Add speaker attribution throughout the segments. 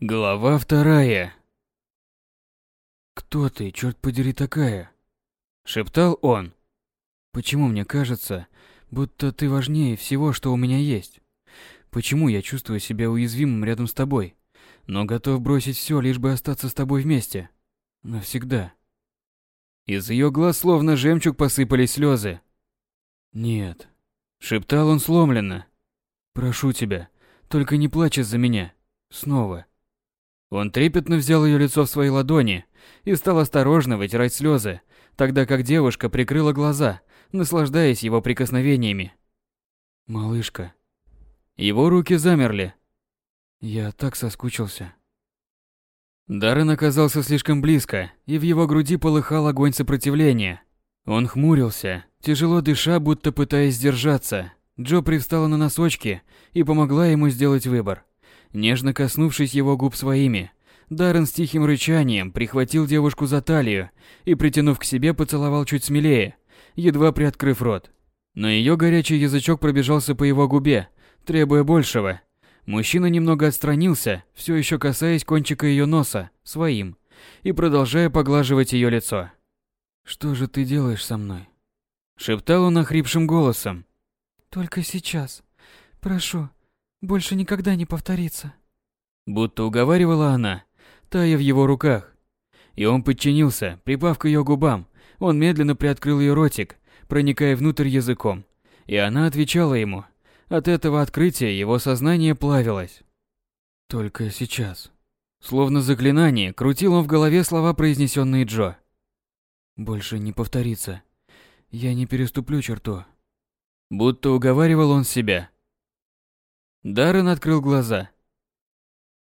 Speaker 1: Глава вторая. «Кто ты, черт подери, такая?» Шептал он. «Почему мне кажется, будто ты важнее всего, что у меня есть? Почему я чувствую себя уязвимым рядом с тобой, но готов бросить все, лишь бы остаться с тобой вместе? Навсегда?» Из ее глаз словно жемчуг посыпались слезы. «Нет», — шептал он сломленно. «Прошу тебя, только не плачь из-за меня. Снова». Он трепетно взял ее лицо в свои ладони и стал осторожно вытирать слезы, тогда как девушка прикрыла глаза, наслаждаясь его прикосновениями. «Малышка». Его руки замерли. Я так соскучился. Даррен оказался слишком близко, и в его груди полыхал огонь сопротивления. Он хмурился, тяжело дыша, будто пытаясь сдержаться. Джо привстала на носочки и помогла ему сделать выбор. Нежно коснувшись его губ своими, Даррен с тихим рычанием прихватил девушку за талию и, притянув к себе, поцеловал чуть смелее, едва приоткрыв рот. Но ее горячий язычок пробежался по его губе, требуя большего. Мужчина немного отстранился, все еще касаясь кончика ее носа своим и продолжая поглаживать ее лицо. «Что же ты делаешь со мной?» Шептал он охрипшим голосом.
Speaker 2: «Только сейчас. Прошу, больше никогда не повторится.
Speaker 1: Будто уговаривала она, тая в его руках. И он подчинился, припав к ее губам. Он медленно приоткрыл ее ротик, проникая внутрь языком. И она отвечала ему. От этого открытия его сознание плавилось. Только сейчас. Словно заклинание, крутил он в голове слова, произнесенные Джо. Больше не повторится. Я не переступлю черту. Будто уговаривал он себя. Даррен открыл глаза.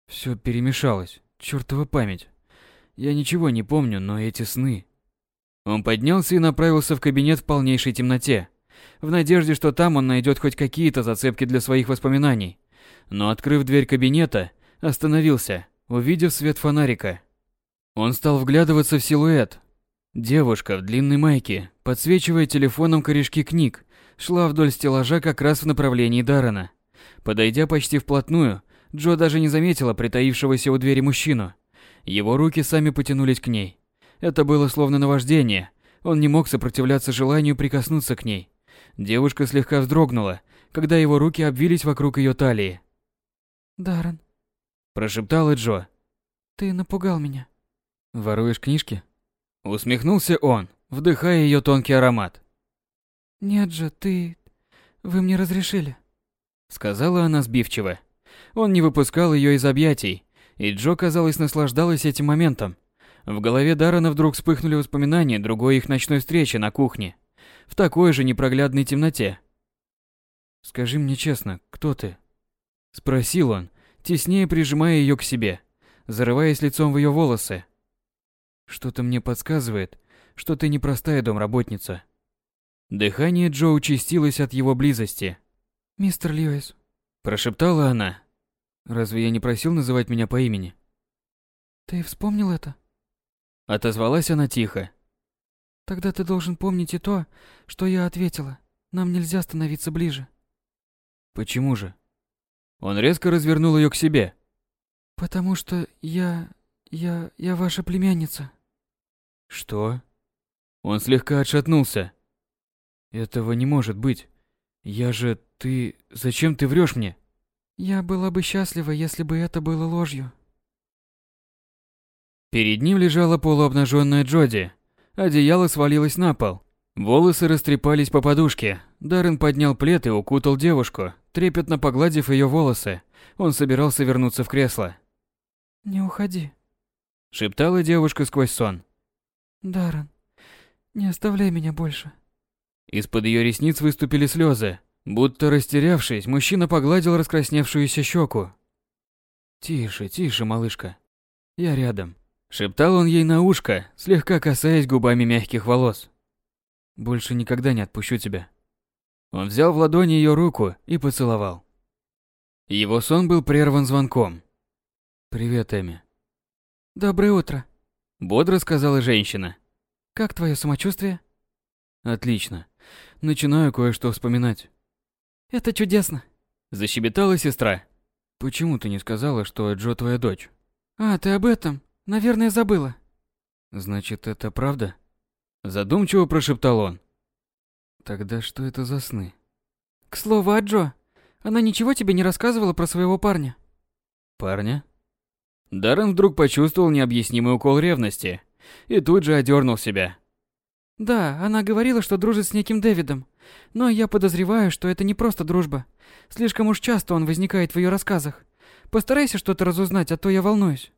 Speaker 1: Все перемешалось. Чёртова память. Я ничего не помню, но эти сны... Он поднялся и направился в кабинет в полнейшей темноте, в надежде, что там он найдет хоть какие-то зацепки для своих воспоминаний. Но, открыв дверь кабинета, остановился, увидев свет фонарика. Он стал вглядываться в силуэт. Девушка в длинной майке, подсвечивая телефоном корешки книг, шла вдоль стеллажа как раз в направлении Даррена. Подойдя почти вплотную, Джо даже не заметила притаившегося у двери мужчину. Его руки сами потянулись к ней. Это было словно наваждение. Он не мог сопротивляться желанию прикоснуться к ней. Девушка слегка вздрогнула, когда его руки обвились вокруг ее талии.
Speaker 2: «Даррен», –
Speaker 1: прошептала Джо.
Speaker 2: «Ты напугал меня».
Speaker 1: «Воруешь книжки?» Усмехнулся он, вдыхая ее тонкий аромат.
Speaker 2: «Нет же, ты... Вы мне разрешили»
Speaker 1: сказала она сбивчиво. Он не выпускал ее из объятий, и Джо, казалось, наслаждалась этим моментом. В голове Даррена вдруг вспыхнули воспоминания другой их ночной встречи на кухне, в такой же непроглядной темноте. «Скажи мне честно, кто ты?» Спросил он, теснее прижимая ее к себе, зарываясь лицом в ее волосы. «Что-то мне подсказывает, что ты непростая домработница». Дыхание Джо участилось от его близости.
Speaker 2: «Мистер Льюис», –
Speaker 1: прошептала она. «Разве я не просил называть меня по имени?»
Speaker 2: «Ты вспомнил это?»
Speaker 1: Отозвалась она тихо.
Speaker 2: «Тогда ты должен помнить и то, что я ответила. Нам нельзя становиться ближе».
Speaker 1: «Почему же?» Он резко развернул ее к себе.
Speaker 2: «Потому что я... я... я ваша племянница».
Speaker 1: «Что?» Он слегка отшатнулся. «Этого не может быть. Я же... Ты... Зачем ты врешь мне?
Speaker 2: Я была бы счастлива, если бы это было ложью.
Speaker 1: Перед ним лежала полуобнаженная Джоди. Одеяло свалилось на пол. Волосы растрепались по подушке. Даррен поднял плед и укутал девушку, трепетно погладив ее волосы. Он собирался вернуться в кресло.
Speaker 2: «Не уходи», —
Speaker 1: шептала девушка сквозь сон.
Speaker 2: «Даррен, не оставляй меня больше».
Speaker 1: Из-под ее ресниц выступили слезы. Будто растерявшись, мужчина погладил раскрасневшуюся щеку. «Тише, тише, малышка. Я рядом», — шептал он ей на ушко, слегка касаясь губами мягких волос. «Больше никогда не отпущу тебя». Он взял в ладони ее руку и поцеловал. Его сон был прерван звонком. «Привет, Эми».
Speaker 2: «Доброе утро», —
Speaker 1: бодро сказала женщина.
Speaker 2: «Как твое самочувствие?»
Speaker 1: «Отлично. Начинаю кое-что вспоминать».
Speaker 2: Это чудесно.
Speaker 1: Защебетала сестра. Почему ты не сказала, что Джо твоя дочь?
Speaker 2: А, ты об этом? Наверное, забыла.
Speaker 1: Значит, это правда? Задумчиво прошептал он. Тогда что это за сны?
Speaker 2: К слову о Джо. Она ничего тебе не рассказывала про своего парня?
Speaker 1: Парня? Даррен вдруг почувствовал необъяснимый укол ревности и тут же одернул себя.
Speaker 2: Да, она говорила, что дружит с неким Дэвидом. Но я подозреваю, что это не просто дружба. Слишком уж часто он возникает в ее рассказах. Постарайся что-то разузнать, а то я волнуюсь.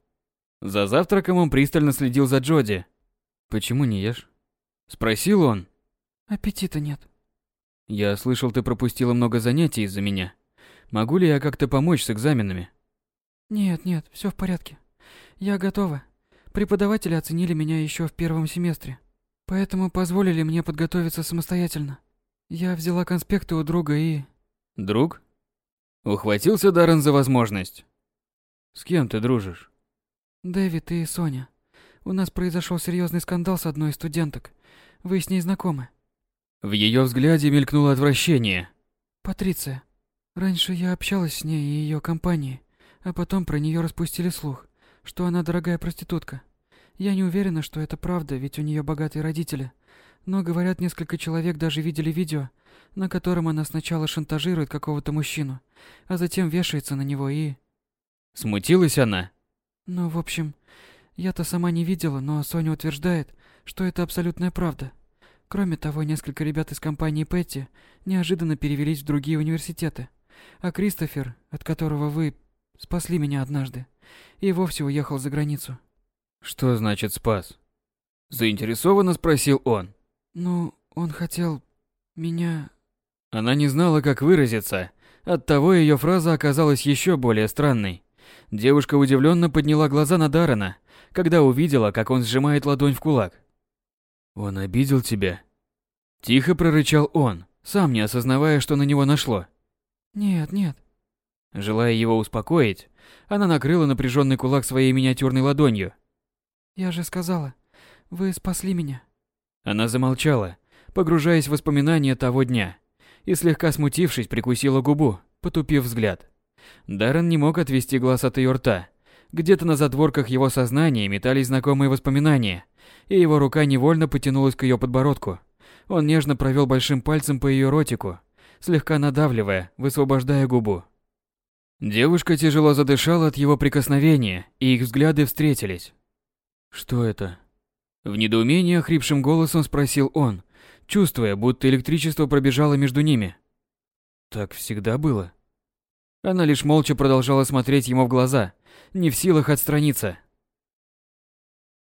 Speaker 1: За завтраком он пристально следил за Джоди. «Почему не ешь?» Спросил он.
Speaker 2: Аппетита нет.
Speaker 1: Я слышал, ты пропустила много занятий из-за меня. Могу ли я как-то помочь с экзаменами?
Speaker 2: Нет, нет, все в порядке. Я готова. Преподаватели оценили меня еще в первом семестре. Поэтому позволили мне подготовиться самостоятельно. Я взяла конспекты у друга и...
Speaker 1: Друг? Ухватился Даррен за возможность. С кем ты дружишь?
Speaker 2: Дэвид и Соня. У нас произошел серьезный скандал с одной из студенток. Вы с ней знакомы?
Speaker 1: В ее взгляде мелькнуло отвращение.
Speaker 2: Патриция. Раньше я общалась с ней и ее компанией, а потом про нее распустили слух, что она дорогая проститутка. Я не уверена, что это правда, ведь у нее богатые родители. Но, говорят, несколько человек даже видели видео, на котором она сначала шантажирует какого-то мужчину, а затем вешается на него и...
Speaker 1: Смутилась она?
Speaker 2: Ну, в общем, я-то сама не видела, но Соня утверждает, что это абсолютная правда. Кроме того, несколько ребят из компании Петти неожиданно перевелись в другие университеты. А Кристофер, от которого вы спасли меня однажды, и вовсе уехал за границу.
Speaker 1: Что значит спас? Заинтересованно спросил он.
Speaker 2: Ну, он хотел меня...
Speaker 1: Она не знала, как выразиться. Оттого ее фраза оказалась еще более странной. Девушка удивленно подняла глаза на Дарана, когда увидела, как он сжимает ладонь в кулак. «Он обидел тебя?» Тихо прорычал он, сам не осознавая, что на него нашло.
Speaker 2: «Нет, нет».
Speaker 1: Желая его успокоить, она накрыла напряженный кулак своей миниатюрной ладонью.
Speaker 2: «Я же сказала, вы спасли меня».
Speaker 1: Она замолчала, погружаясь в воспоминания того дня, и слегка смутившись, прикусила губу, потупив взгляд. Даррен не мог отвести глаз от ее рта. Где-то на затворках его сознания метались знакомые воспоминания, и его рука невольно потянулась к ее подбородку. Он нежно провел большим пальцем по ее ротику, слегка надавливая, высвобождая губу. Девушка тяжело задышала от его прикосновения, и их взгляды встретились. «Что это?» В недоумении хрипшим голосом спросил он, чувствуя, будто электричество пробежало между ними. Так всегда было. Она лишь молча продолжала смотреть ему в глаза, не в силах отстраниться.